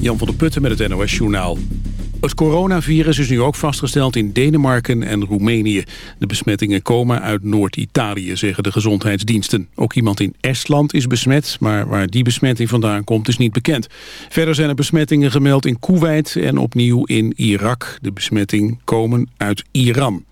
Jan van der Putten met het NOS Journaal. Het coronavirus is nu ook vastgesteld in Denemarken en Roemenië. De besmettingen komen uit Noord-Italië, zeggen de gezondheidsdiensten. Ook iemand in Estland is besmet, maar waar die besmetting vandaan komt is niet bekend. Verder zijn er besmettingen gemeld in Kuwait en opnieuw in Irak. De besmettingen komen uit Iran.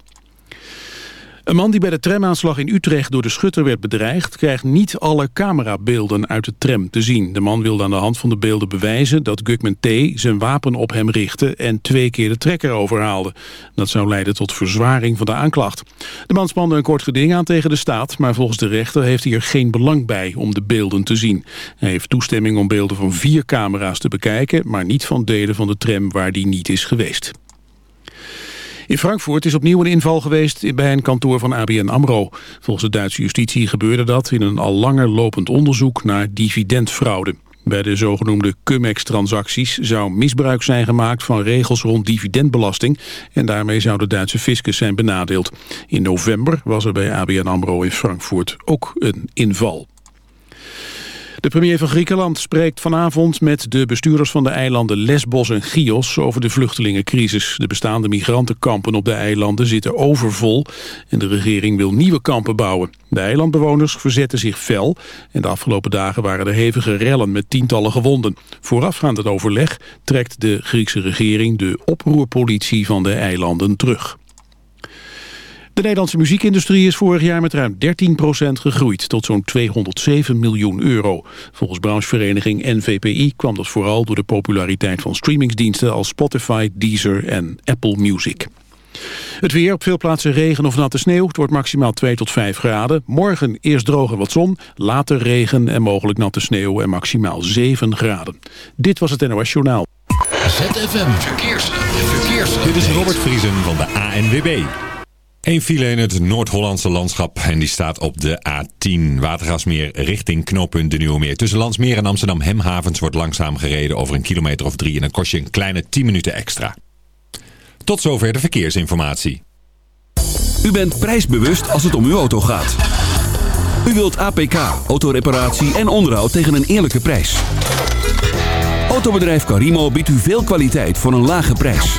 Een man die bij de tramaanslag in Utrecht door de schutter werd bedreigd... krijgt niet alle camerabeelden uit de tram te zien. De man wilde aan de hand van de beelden bewijzen dat Gugman T. zijn wapen op hem richtte... en twee keer de trekker overhaalde. Dat zou leiden tot verzwaring van de aanklacht. De man spande een kort geding aan tegen de staat... maar volgens de rechter heeft hij er geen belang bij om de beelden te zien. Hij heeft toestemming om beelden van vier camera's te bekijken... maar niet van delen van de tram waar die niet is geweest. In Frankfurt is opnieuw een inval geweest bij een kantoor van ABN AMRO. Volgens de Duitse justitie gebeurde dat in een al langer lopend onderzoek naar dividendfraude. Bij de zogenoemde Cumex-transacties zou misbruik zijn gemaakt van regels rond dividendbelasting en daarmee zou de Duitse fiscus zijn benadeeld. In november was er bij ABN AMRO in Frankfurt ook een inval. De premier van Griekenland spreekt vanavond met de bestuurders van de eilanden Lesbos en Chios over de vluchtelingencrisis. De bestaande migrantenkampen op de eilanden zitten overvol en de regering wil nieuwe kampen bouwen. De eilandbewoners verzetten zich fel en de afgelopen dagen waren er hevige rellen met tientallen gewonden. Voorafgaand het overleg trekt de Griekse regering de oproerpolitie van de eilanden terug. De Nederlandse muziekindustrie is vorig jaar met ruim 13% gegroeid tot zo'n 207 miljoen euro. Volgens branchevereniging NVPI kwam dat vooral door de populariteit van streamingsdiensten als Spotify, Deezer en Apple Music. Het weer op veel plaatsen regen of natte sneeuw. Het wordt maximaal 2 tot 5 graden. Morgen eerst droog en wat zon, later regen en mogelijk natte sneeuw en maximaal 7 graden. Dit was het NOS Journaal. ZFM Verkeers. Verkeers. Dit is Robert Vriesen van de ANWB. Een file in het Noord-Hollandse landschap en die staat op de A10. Watergasmeer richting knooppunt de Nieuwe Meer. Tussen Landsmeer en Amsterdam Hemhavens wordt langzaam gereden over een kilometer of drie. En dan kost je een kleine 10 minuten extra. Tot zover de verkeersinformatie. U bent prijsbewust als het om uw auto gaat. U wilt APK, autoreparatie en onderhoud tegen een eerlijke prijs. Autobedrijf Carimo biedt u veel kwaliteit voor een lage prijs.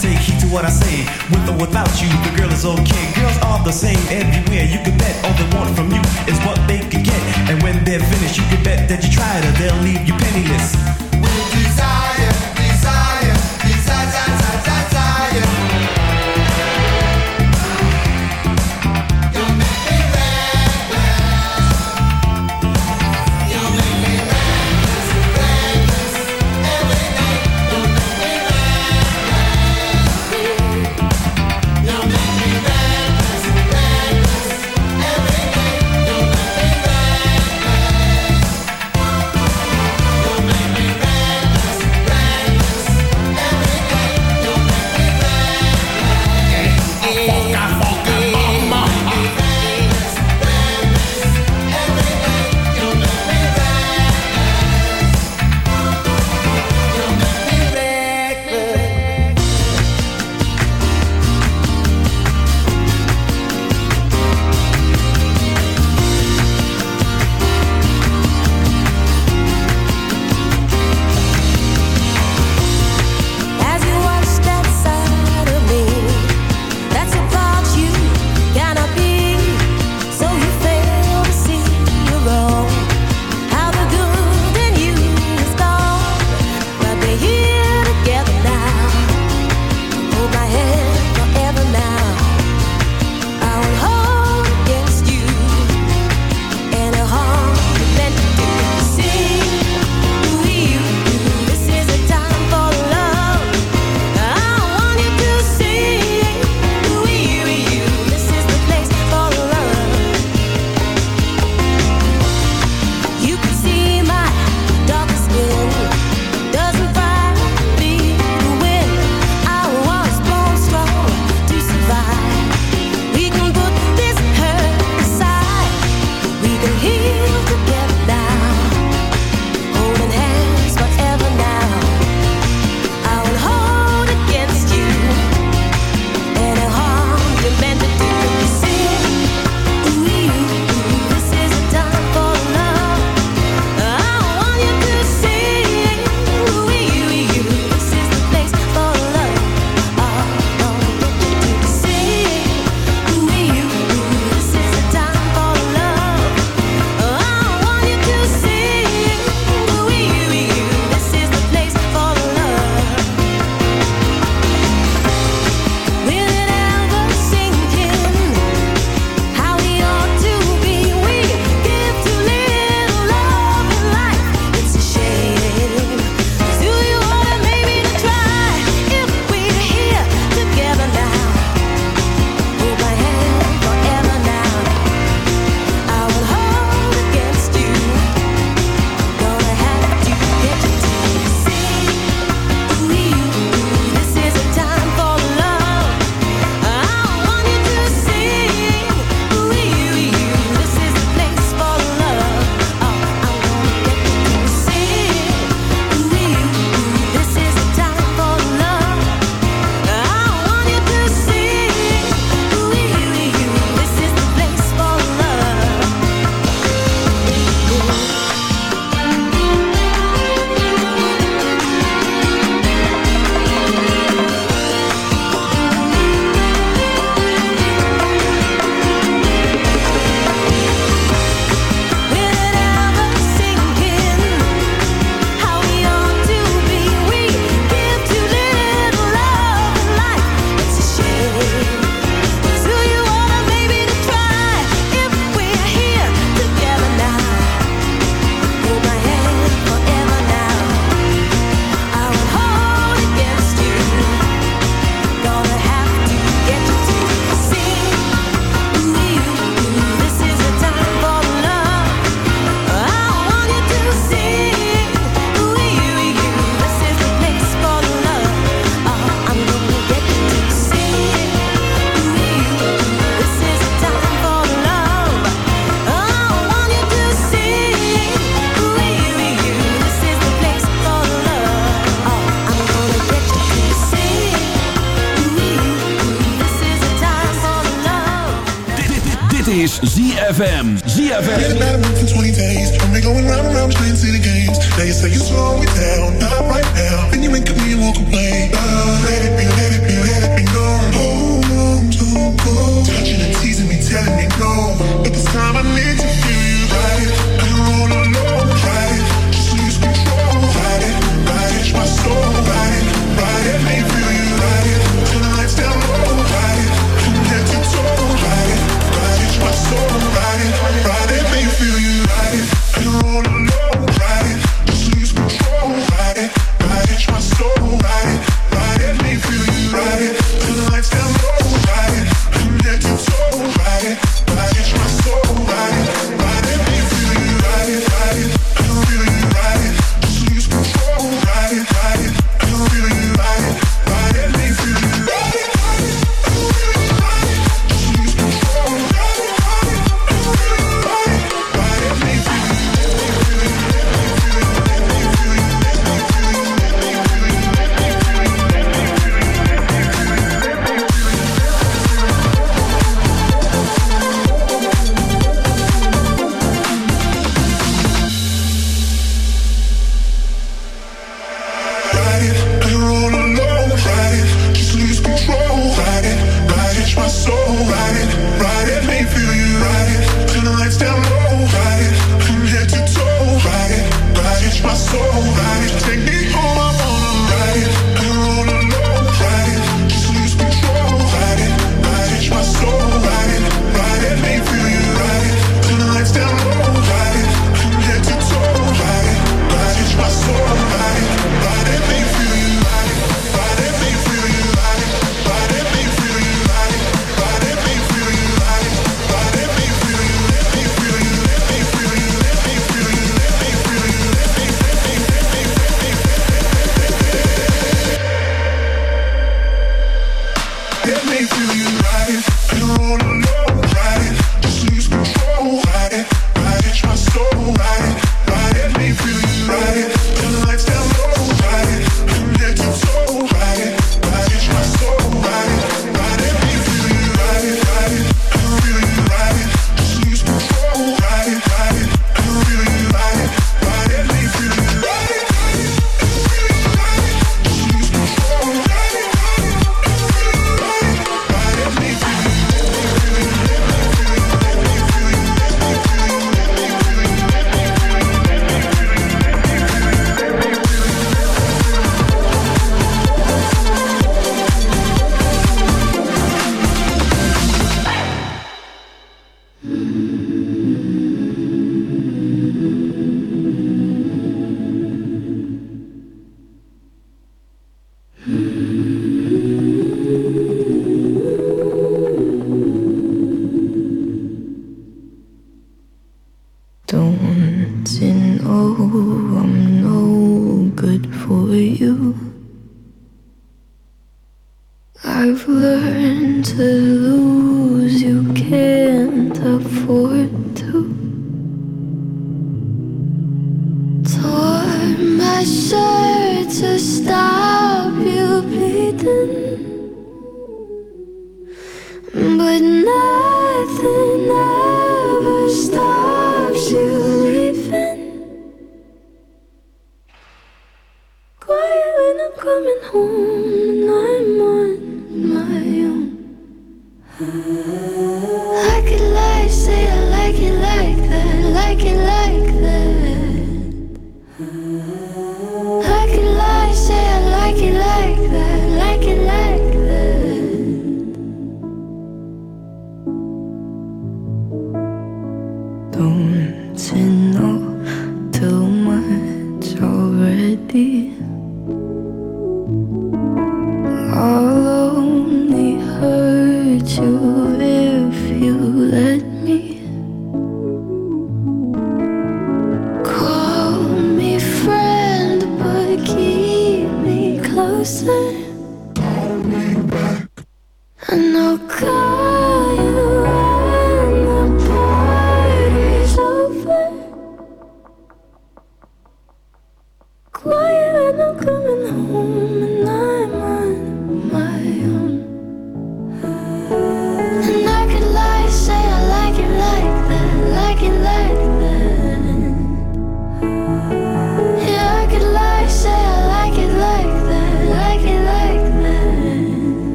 Take heed to what I say. With or without you, the girl is okay. Girls are the same everywhere. You can bet all they want from you is what they can get. And when they're finished, you can bet that you tried or they'll leave you penniless. With desire, desire, desire, desire, desire.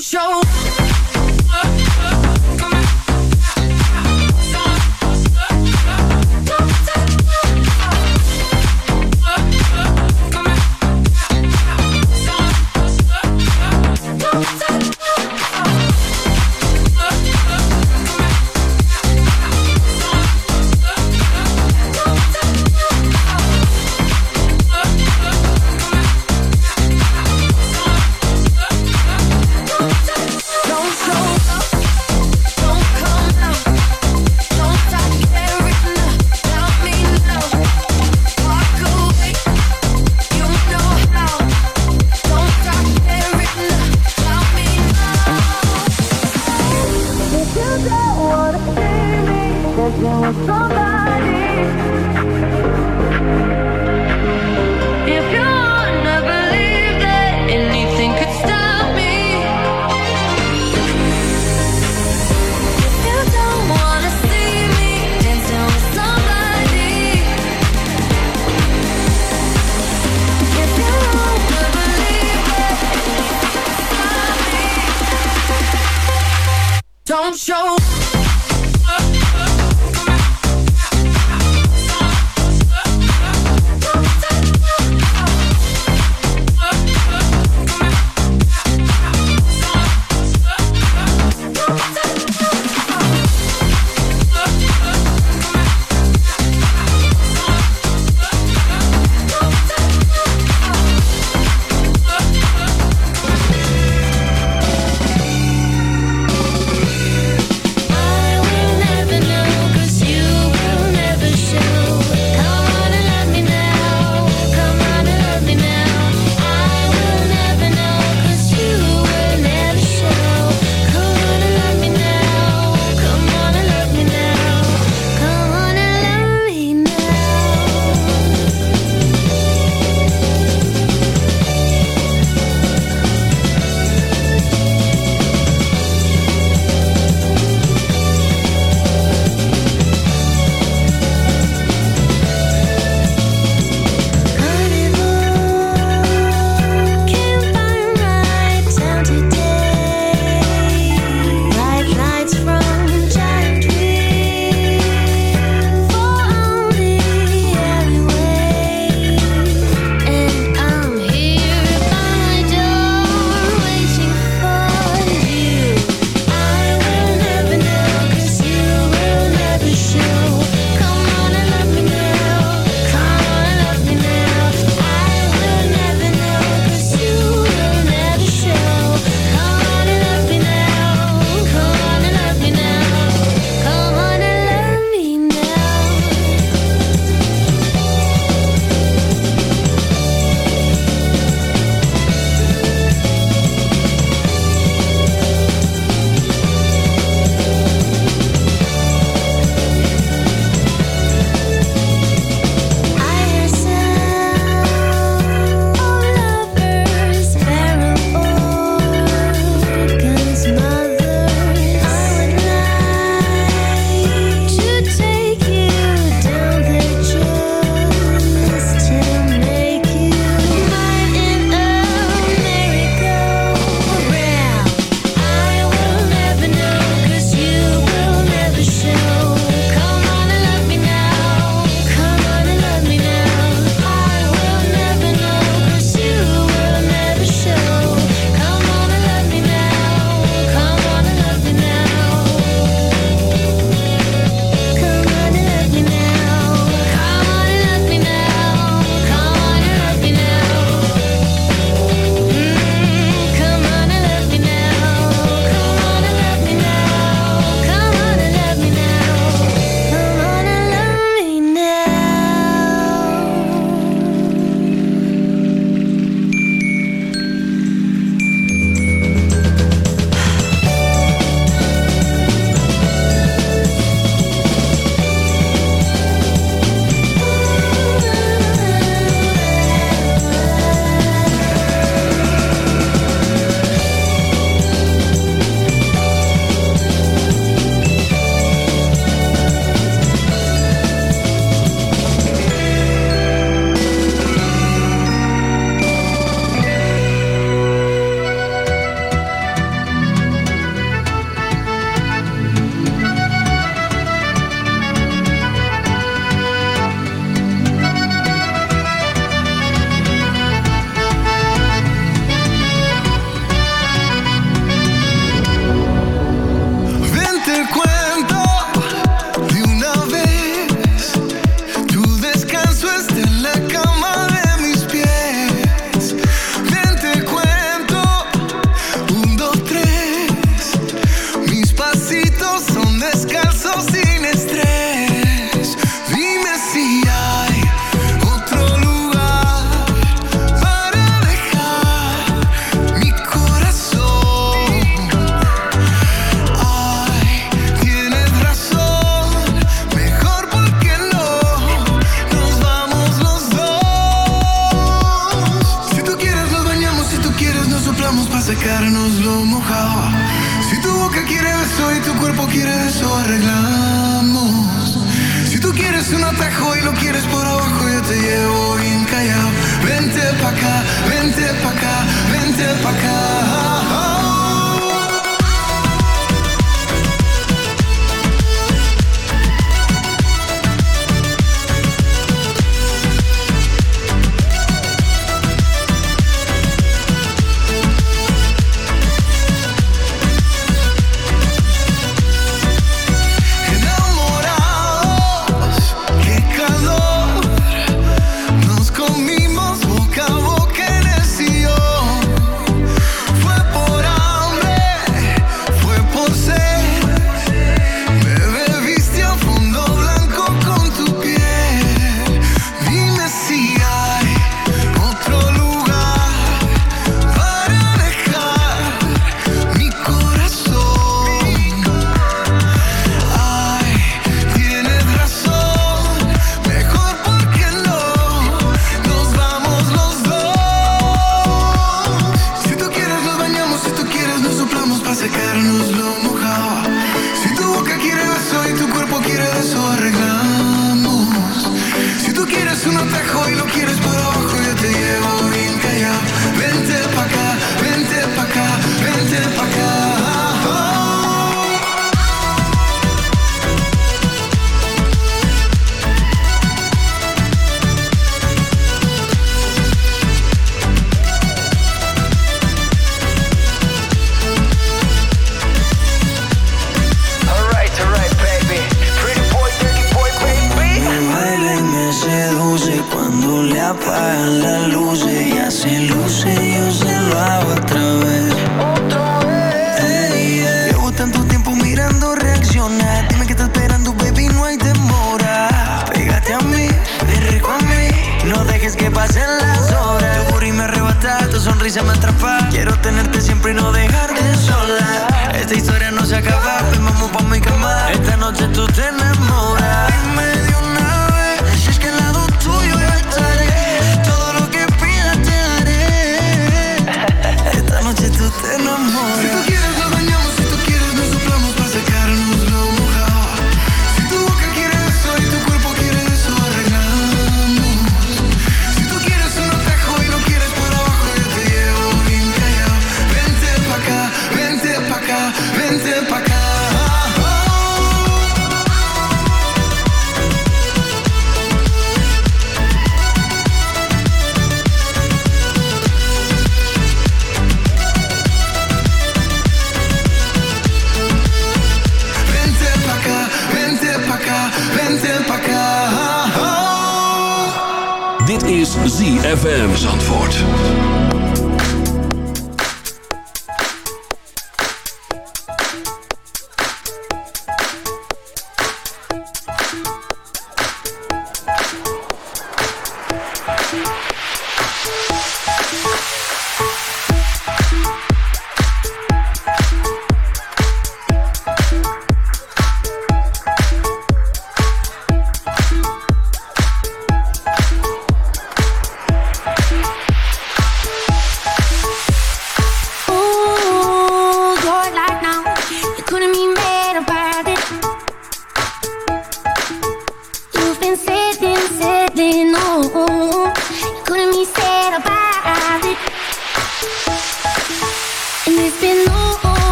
Show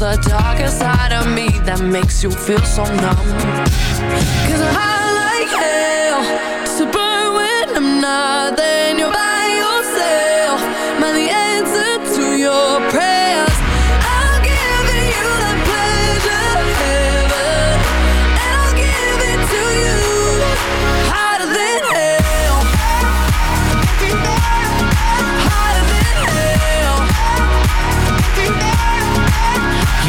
there's a darker side of me that makes you feel so numb. Cause I like hell to burn when I'm not Then you're by yourself, man, the answer to your prayer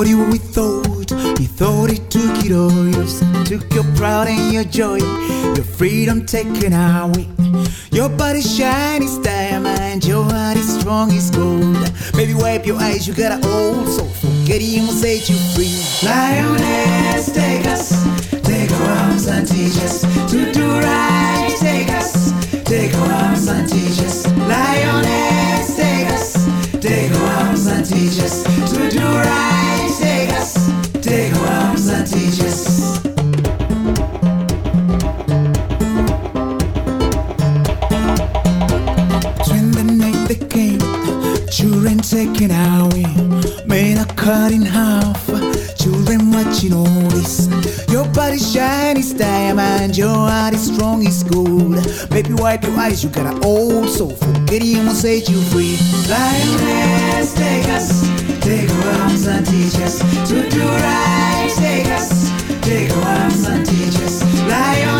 Called you, we thought, he thought he took it all. Yours took your pride and your joy, your freedom taken away. Your body shiny as diamond, your heart is strong as gold. Baby, wipe your eyes, you got an old soul. Forget him will set you free. Lioness, take us, take our arms and teach us to do right. Take us, take our arms and teach us. Lioness, take us, take our arms and teach us to do right. Taken away, men are cut in half, children watching all this. Your body shiny as diamond, your heart is strong as gold. Baby, wipe your eyes, you got an old soul. Him will set you free. Lioness, take us, take our arms and teach us to do right. Take us, take our arms and teach us. Lioness,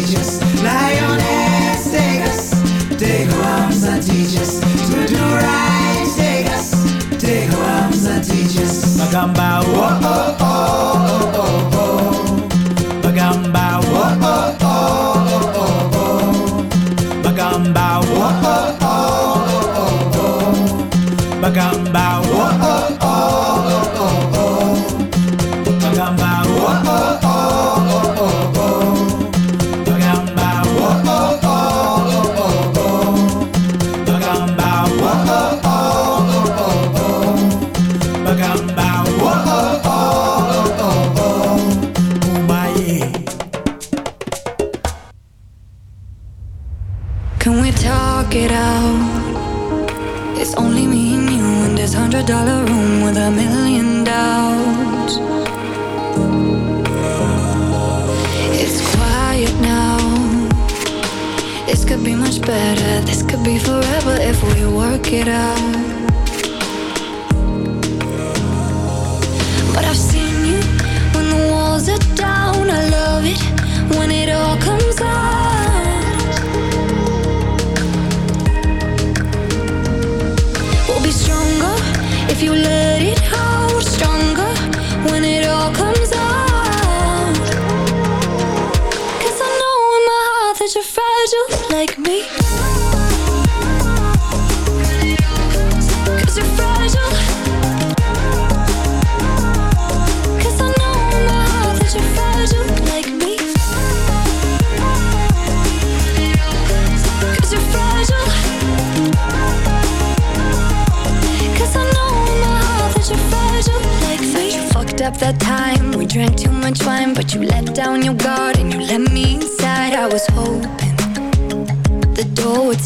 Come oh, oh, oh. hundred dollar room with a million doubts. It's quiet now. This could be much better. This could be forever if we work it out. you love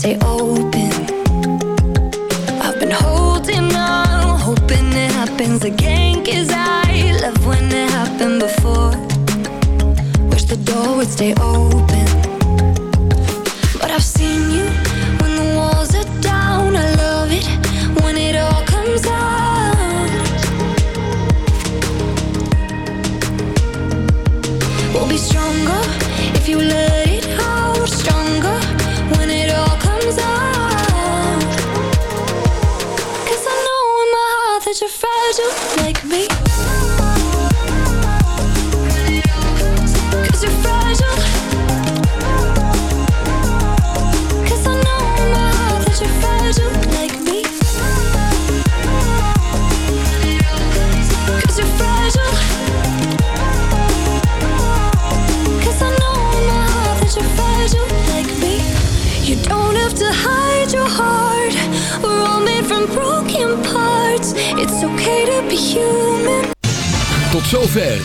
They owe